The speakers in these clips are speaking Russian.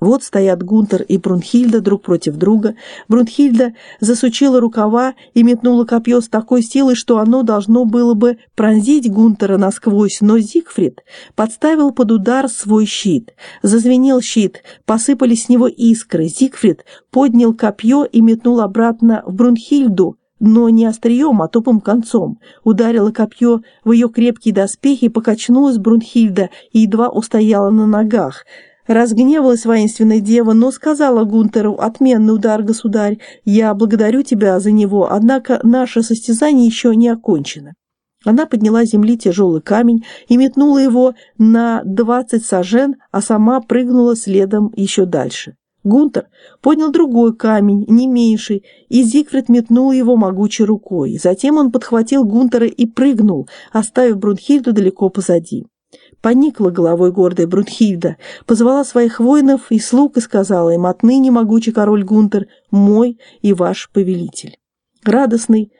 Вот стоят Гунтер и Брунхильда друг против друга. Брунхильда засучила рукава и метнула копье с такой силой, что оно должно было бы пронзить Гунтера насквозь, но Зигфрид подставил под удар свой щит. Зазвенел щит, посыпались с него искры. Зигфрид поднял копье и метнул обратно в Брунхильду, но не острием, а тупым концом. Ударило копье в ее крепкие доспехи, покачнулась Брунхильда и едва устояла на ногах. Разгневалась воинственная дева, но сказала Гунтеру, «Отменный удар, государь, я благодарю тебя за него, однако наше состязание еще не окончено». Она подняла с земли тяжелый камень и метнула его на двадцать сажен, а сама прыгнула следом еще дальше. Гунтер поднял другой камень, не меньший, и Зигфрид метнул его могучей рукой. Затем он подхватил Гунтера и прыгнул, оставив Брунхильду далеко позади. Поникла головой гордая Брунхильда, позвала своих воинов и слуг и сказала им, «Отныне могучий король Гунтер мой и ваш повелитель». Радостный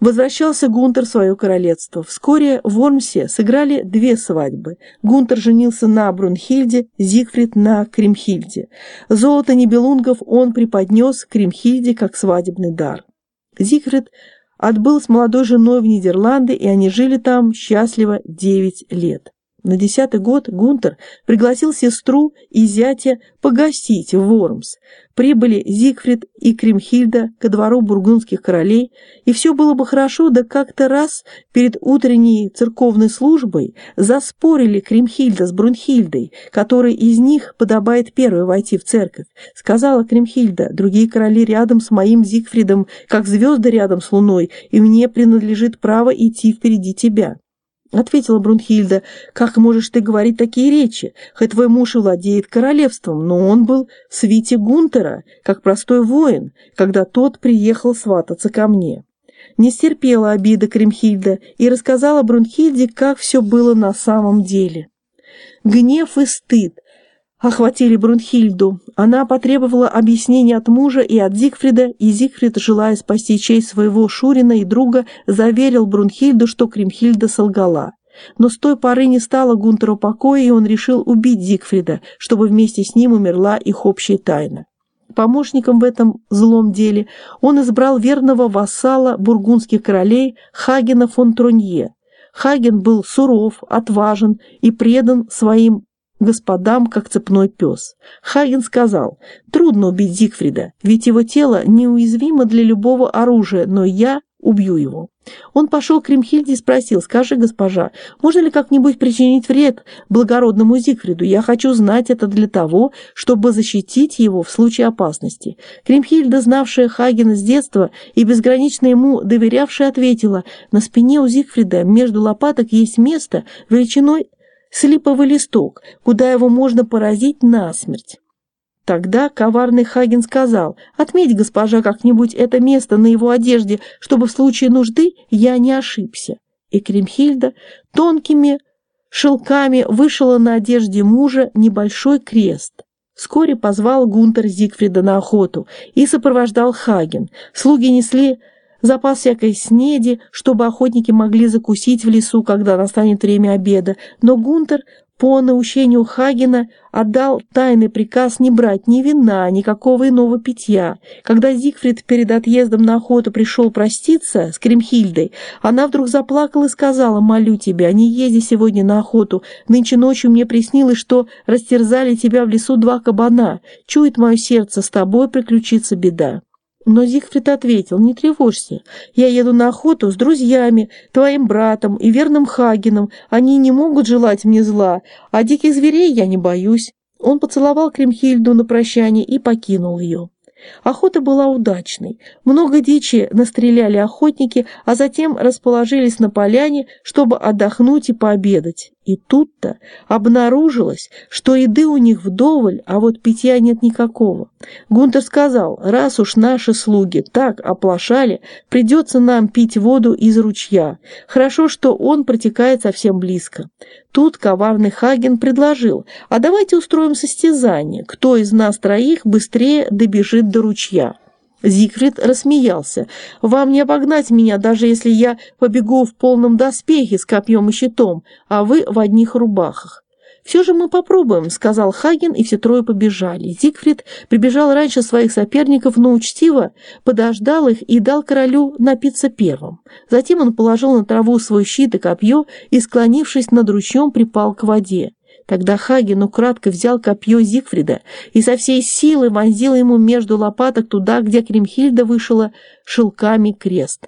возвращался Гунтер в свое королевство. Вскоре в Ормсе сыграли две свадьбы. Гунтер женился на Брунхильде, Зигфрид на Кримхильде. Золото Нибелунгов он преподнес Кримхильде как свадебный дар. Зигфрид отбыл с молодой женой в Нидерланды, и они жили там счастливо девять лет. На десятый год Гунтер пригласил сестру и зятя погостить в Вормс. Прибыли Зигфрид и Кримхильда ко двору бургундских королей, и все было бы хорошо, да как-то раз перед утренней церковной службой заспорили Кримхильда с Брунхильдой, которой из них подобает первой войти в церковь. Сказала Кримхильда, другие короли рядом с моим Зигфридом, как звезды рядом с луной, и мне принадлежит право идти впереди тебя. Ответила Брунхильда, как можешь ты говорить такие речи, хоть твой муж и владеет королевством, но он был в свите Гунтера, как простой воин, когда тот приехал свататься ко мне. Не стерпела обида Кремхильда и рассказала Брунхильде, как все было на самом деле. Гнев и стыд охватили Брунхильду. Она потребовала объяснения от мужа и от Зигфрида, и Зигфрид, желая спасти честь своего Шурина и друга, заверил Брунхильду, что Кримхильда солгала. Но с той поры не стало Гунтеру покоя, и он решил убить Зигфрида, чтобы вместе с ним умерла их общая тайна. Помощником в этом злом деле он избрал верного вассала бургундских королей Хагена фон Тронье. Хаген был суров, отважен и предан своим господам, как цепной пес. Хаген сказал, трудно убить Зигфрида, ведь его тело неуязвимо для любого оружия, но я убью его. Он пошел к Кремхильде и спросил, скажи, госпожа, можно ли как-нибудь причинить вред благородному Зигфриду? Я хочу знать это для того, чтобы защитить его в случае опасности. Кремхильда, знавшая Хагена с детства и безгранично ему доверявшая, ответила, на спине у Зигфрида между лопаток есть место величиной слиповый листок, куда его можно поразить насмерть. Тогда коварный Хаген сказал, «Отметь, госпожа, как-нибудь это место на его одежде, чтобы в случае нужды я не ошибся». И Кремхильда тонкими шелками вышила на одежде мужа небольшой крест. Вскоре позвал Гунтер Зигфрида на охоту и сопровождал Хаген. Слуги несли запас всякой снеди, чтобы охотники могли закусить в лесу, когда настанет время обеда, но Гунтер по наущению Хагена отдал тайный приказ не брать ни вина, никакого иного питья. Когда Зигфрид перед отъездом на охоту пришел проститься с Кремхильдой, она вдруг заплакала и сказала, «Молю тебя, не езди сегодня на охоту. Нынче ночью мне приснилось, что растерзали тебя в лесу два кабана. Чует мое сердце, с тобой приключится беда». Но Зигфрид ответил, не тревожься, я еду на охоту с друзьями, твоим братом и верным Хагеном, они не могут желать мне зла, а диких зверей я не боюсь. Он поцеловал Кремхильду на прощание и покинул ее. Охота была удачной. Много дичи настреляли охотники, а затем расположились на поляне, чтобы отдохнуть и пообедать. И тут-то обнаружилось, что еды у них вдоволь, а вот питья нет никакого. Гунтер сказал, раз уж наши слуги так оплошали, придется нам пить воду из ручья. Хорошо, что он протекает совсем близко. Тут коварный Хаген предложил, а давайте устроим состязание, кто из нас троих быстрее добежит до ручья. Зигфрид рассмеялся. «Вам не обогнать меня, даже если я побегу в полном доспехе с копьем и щитом, а вы в одних рубахах». «Все же мы попробуем», — сказал Хаген, и все трое побежали. Зигфрид прибежал раньше своих соперников, но учтиво подождал их и дал королю напиться первым. Затем он положил на траву свой щит и копье и, склонившись над ручьем, припал к воде. Тогда Хаген украдко взял копье Зигфрида и со всей силы вонзил ему между лопаток туда, где Кремхильда вышила шелками крест.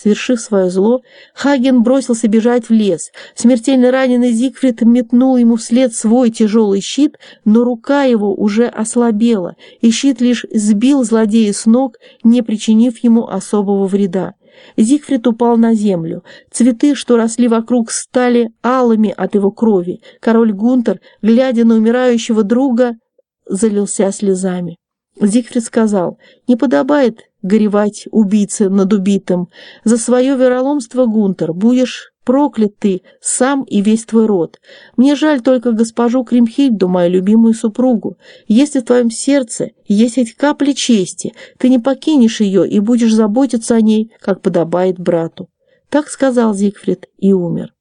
Свершив свое зло, Хаген бросился бежать в лес. Смертельно раненый Зигфрид метнул ему вслед свой тяжелый щит, но рука его уже ослабела, и щит лишь сбил злодея с ног, не причинив ему особого вреда. Зигфрид упал на землю. Цветы, что росли вокруг, стали алыми от его крови. Король Гунтер, глядя на умирающего друга, залился слезами. Зигфрид сказал, «Не подобает горевать убийце над убитым. За свое вероломство, Гунтер, будешь проклят ты, сам и весь твой род. Мне жаль только госпожу Кримхильду, мою любимую супругу. Если в твоем сердце есть хоть капля чести, ты не покинешь ее и будешь заботиться о ней, как подобает брату». Так сказал Зигфрид и умер.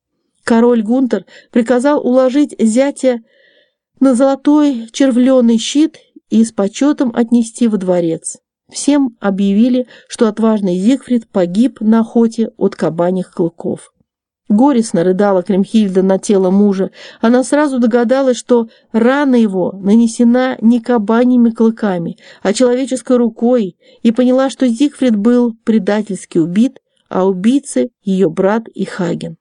Король Гунтер приказал уложить зятя на золотой червленый щит и с почетом отнести во дворец. Всем объявили, что отважный Зигфрид погиб на охоте от кабаньих клыков. Горестно рыдала Кремхильда на тело мужа. Она сразу догадалась, что рана его нанесена не кабаньими клыками, а человеческой рукой, и поняла, что Зигфрид был предательски убит, а убийцы — ее брат и Хаген.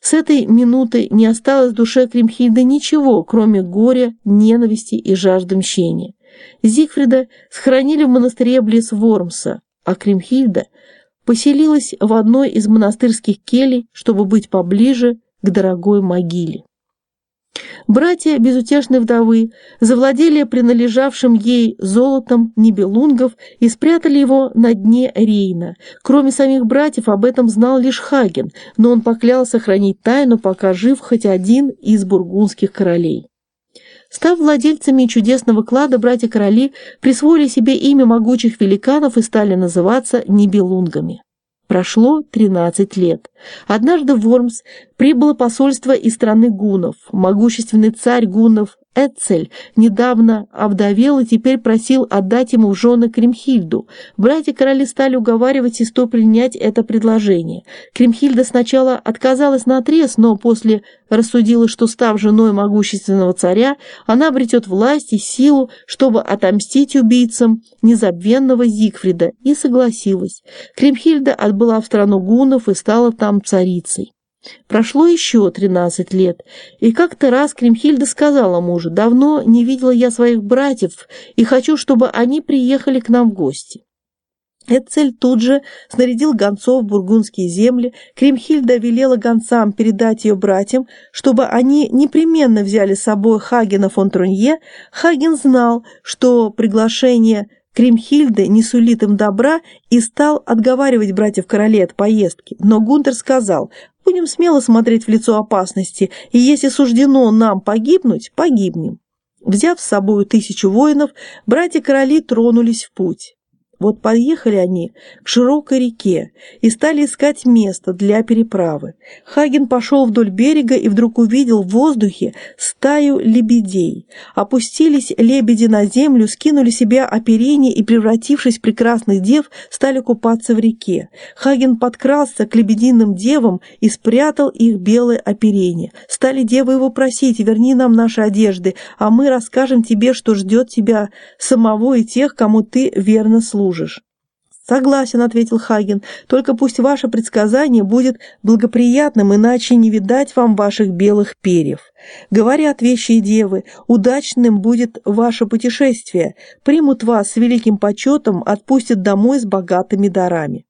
С этой минуты не осталось в душе Кремхильды ничего, кроме горя, ненависти и жажды мщения. Зигфрида схоронили в монастыре близ Вормса, а Кремхильда поселилась в одной из монастырских келей, чтобы быть поближе к дорогой могиле. Братья безутешной вдовы завладели принадлежавшим ей золотом небелунгов и спрятали его на дне Рейна. Кроме самих братьев об этом знал лишь Хаген, но он поклялся хранить тайну, пока жив хоть один из бургундских королей. Став владельцами чудесного клада, братья-короли присвоили себе имя могучих великанов и стали называться Нибелунгами. Прошло 13 лет. Однажды в Вормс прибыло посольство из страны гунов. Могущественный царь гунов Эцель недавно овдовел и теперь просил отдать ему в жены Кремхильду. Братья-короли стали уговаривать сестру принять это предложение. Кремхильда сначала отказалась на отрез, но после рассудила, что, став женой могущественного царя, она обретет власть и силу, чтобы отомстить убийцам незабвенного Зигфрида, и согласилась. Кремхильда отбыла в страну гунов и стала там царицей. Прошло еще тринадцать лет, и как-то раз Кремхильда сказала мужу, «Давно не видела я своих братьев, и хочу, чтобы они приехали к нам в гости». Эцель тут же снарядил гонцов в бургундские земли. Кремхильда велела гонцам передать ее братьям, чтобы они непременно взяли с собой Хагена фон Трунье. Хаген знал, что приглашение Кримхильды не сулит им добра и стал отговаривать братьев королей от поездки. Но Гунтер сказал, будем смело смотреть в лицо опасности, и если суждено нам погибнуть, погибнем. Взяв с собой тысячу воинов, братья-короли тронулись в путь. Вот подъехали они к широкой реке и стали искать место для переправы. Хаген пошел вдоль берега и вдруг увидел в воздухе стаю лебедей. Опустились лебеди на землю, скинули себе оперение и, превратившись в прекрасных дев, стали купаться в реке. Хаген подкрался к лебединым девам и спрятал их белое оперение. Стали девы его просить, верни нам наши одежды, а мы расскажем тебе, что ждет тебя самого и тех, кому ты верно служишь служишь. «Согласен», — ответил Хаген, — «только пусть ваше предсказание будет благоприятным, иначе не видать вам ваших белых перьев. Говорят вещи девы, удачным будет ваше путешествие, примут вас с великим почетом, отпустят домой с богатыми дарами».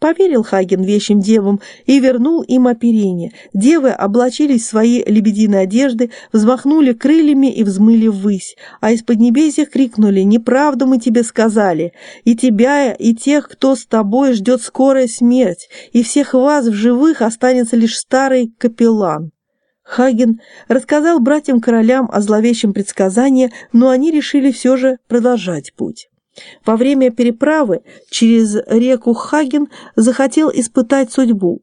Поверил Хаген вещим девам и вернул им оперение. Девы облачились в свои лебединые одежды, взмахнули крыльями и взмыли ввысь, а из-под небесья крикнули «Неправду мы тебе сказали! И тебя, и тех, кто с тобой ждет скорая смерть, и всех вас в живых останется лишь старый капеллан». Хаген рассказал братьям-королям о зловещем предсказании, но они решили все же продолжать путь. Во время переправы через реку Хаген захотел испытать судьбу.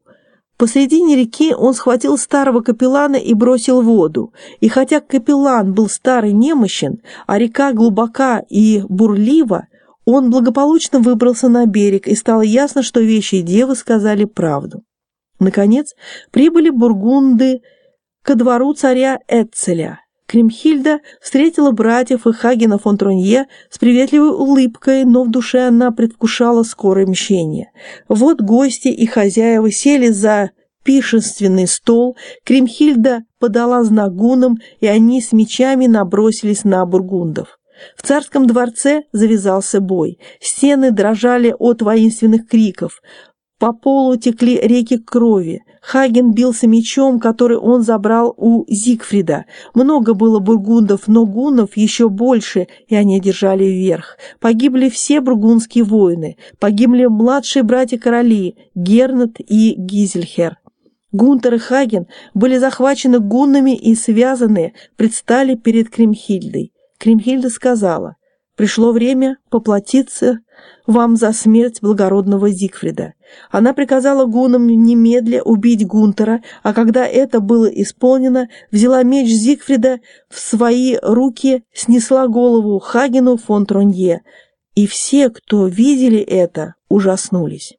Посредине реки он схватил старого капеллана и бросил в воду. И хотя капеллан был старый немощен, а река глубока и бурлива, он благополучно выбрался на берег, и стало ясно, что вещи и девы сказали правду. Наконец, прибыли бургунды ко двору царя Эцеля. Кремхильда встретила братьев и Хагена фон Тронье с приветливой улыбкой, но в душе она предвкушала скорое мщение. Вот гости и хозяева сели за пишенственный стол, Кремхильда подала знак и они с мечами набросились на бургундов. В царском дворце завязался бой. Стены дрожали от воинственных криков. По полу текли реки крови. Хаген бился мечом, который он забрал у Зигфрида. Много было бургундов, но гуннов еще больше, и они держали вверх. Погибли все бургундские воины. Погибли младшие братья-короли Гернат и Гизельхер. Гунтер и Хаген были захвачены гуннами и связаны, предстали перед Кремхильдой. Кремхильда сказала, «Пришло время поплатиться вам за смерть благородного Зигфрида. Она приказала гунам немедля убить Гунтера, а когда это было исполнено, взяла меч Зигфрида в свои руки, снесла голову Хагену фон Тронье, и все, кто видели это, ужаснулись.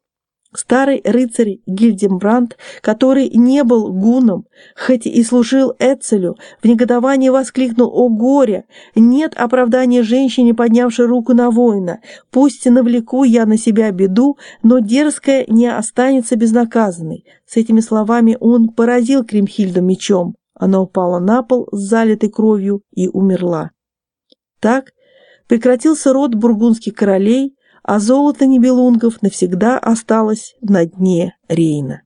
Старый рыцарь Гильдембранд, который не был гуном, хоть и служил Эцелю, в негодовании воскликнул «О горе! Нет оправдания женщине, поднявшей руку на воина. Пусть навлеку я на себя беду, но дерзкая не останется безнаказанной». С этими словами он поразил Кримхильду мечом. Она упала на пол с залитой кровью и умерла. Так прекратился род бургундских королей, а золото Нибелунгов навсегда осталось на дне Рейна.